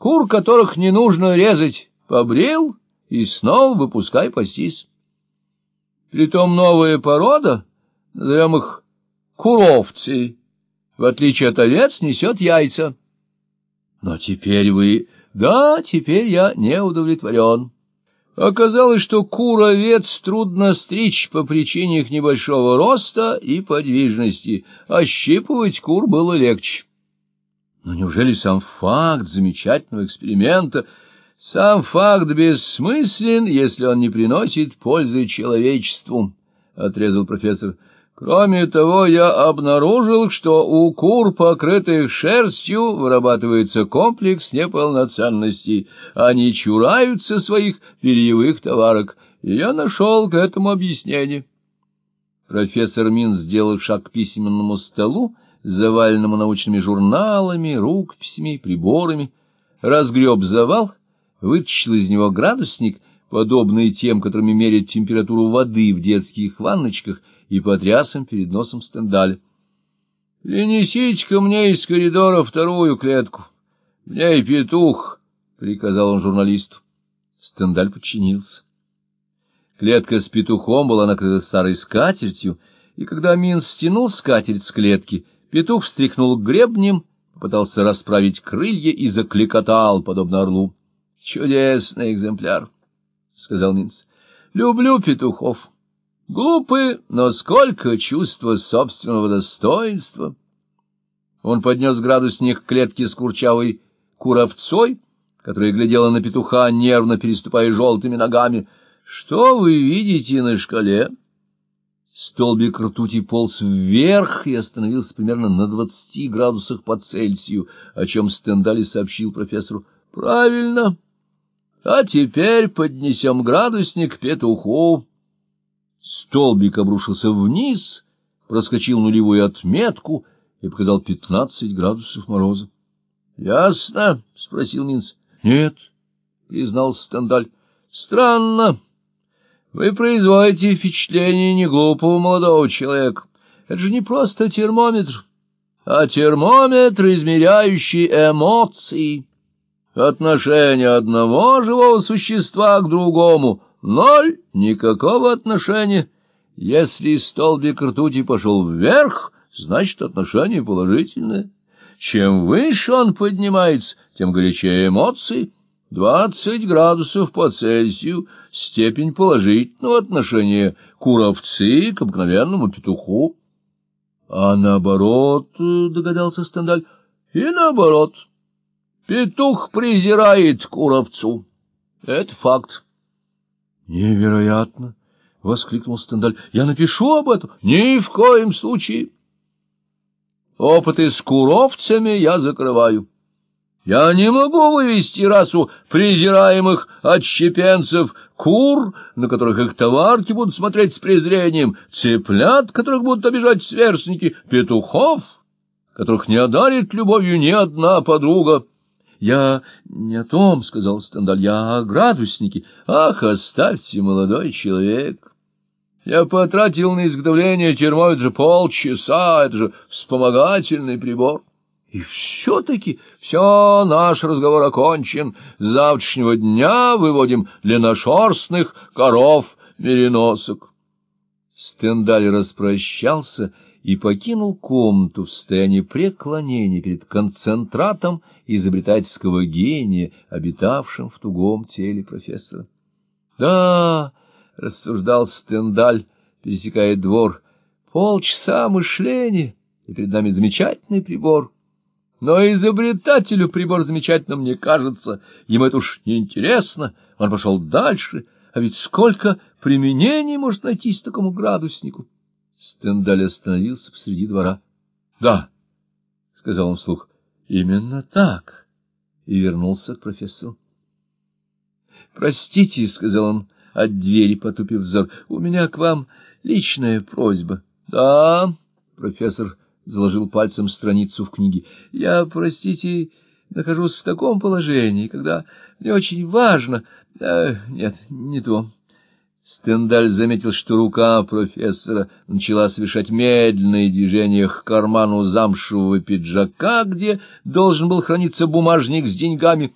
Кур, которых не нужно резать, побрил и снова выпускай пастись. Притом новая порода, назовем их куровцы, в отличие от овец, несет яйца. Но теперь вы... Да, теперь я не удовлетворен. Оказалось, что кур-овец трудно стричь по причине их небольшого роста и подвижности, а щипывать кур было легче. Но неужели сам факт замечательного эксперимента, сам факт бессмыслен, если он не приносит пользы человечеству? — отрезал профессор. Кроме того, я обнаружил, что у кур, покрытых шерстью, вырабатывается комплекс неполноценности. Они чураются своих перьевых товарок, и я нашел к этому объяснение. Профессор Мин сделал шаг к письменному столу, заваленному научными журналами, рукописями, приборами, разгреб завал, вытащил из него градусник, подобный тем, которыми меряют температуру воды в детских ванночках, и потряс им перед носом Стендаля. — Принесите ко мне из коридора вторую клетку. — В ней петух, — приказал он журналисту. Стендаль подчинился. Клетка с петухом была накрыта старой скатертью, и когда Мин стянул скатерть с клетки, петух встряхнул гребнем, попытался расправить крылья и закликотал, подобно орлу. — Чудесный экземпляр, — сказал Минц. — Люблю петухов. Глупы, но сколько чувства собственного достоинства! Он поднес градусник к клетке с курчавой куровцой, которая глядела на петуха, нервно переступая желтыми ногами. «Что вы видите на шкале?» Столбик ртути полз вверх и остановился примерно на двадцати градусах по Цельсию, о чем Стендали сообщил профессору. «Правильно. А теперь поднесем градусник петуху». Столбик обрушился вниз, проскочил нулевую отметку и показал пятнадцать градусов мороза. — Ясно? — спросил Минц. — Нет, — признал Стендаль. — Странно. Вы производите впечатление неглупого молодого человека. Это же не просто термометр, а термометр, измеряющий эмоции. Отношение одного живого существа к другому — Ноль, никакого отношения. Если столбик ртути пошел вверх, значит, отношение положительное. Чем выше он поднимается, тем горячее эмоции. Двадцать градусов по Цельсию — степень положительного отношения куровцы к обыкновенному петуху. А наоборот, — догадался Стендаль, — и наоборот. Петух презирает куровцу. Это факт. Невероятно! — воскликнул Стендаль. — Я напишу об этом. Ни в коем случае. Опыты с куровцами я закрываю. Я не могу вывести расу презираемых отщепенцев, кур, на которых их товарки будут смотреть с презрением, цыплят, которых будут обижать сверстники, петухов, которых не одарит любовью ни одна подруга. — Я не о том, — сказал Стендаль, — я о градуснике. — Ах, оставьте, молодой человек. Я потратил на изготовление термометра полчаса, это же вспомогательный прибор. И все-таки все, наш разговор окончен. С завтрашнего дня выводим леношерстных коров-мериносок. Стендаль распрощался и покинул комнату в состоянии преклонения перед концентратом изобретательского гения, обитавшим в тугом теле профессора. «Да», — рассуждал Стендаль, пересекая двор, — «полчаса мышления, и перед нами замечательный прибор». Но изобретателю прибор замечательным не кажется, ему это уж неинтересно, он пошел дальше, а ведь сколько применений может найтись такому градуснику. Стендаль остановился посреди двора. — Да, — сказал он вслух, — именно так. И вернулся к профессору. — Простите, — сказал он, от двери потупив взор, — у меня к вам личная просьба. — Да, — профессор заложил пальцем страницу в книге, — я, простите, нахожусь в таком положении, когда мне очень важно... Э, нет, не то. Стендаль заметил, что рука профессора начала совершать медленные движения к карману замшевого пиджака, где должен был храниться бумажник с деньгами,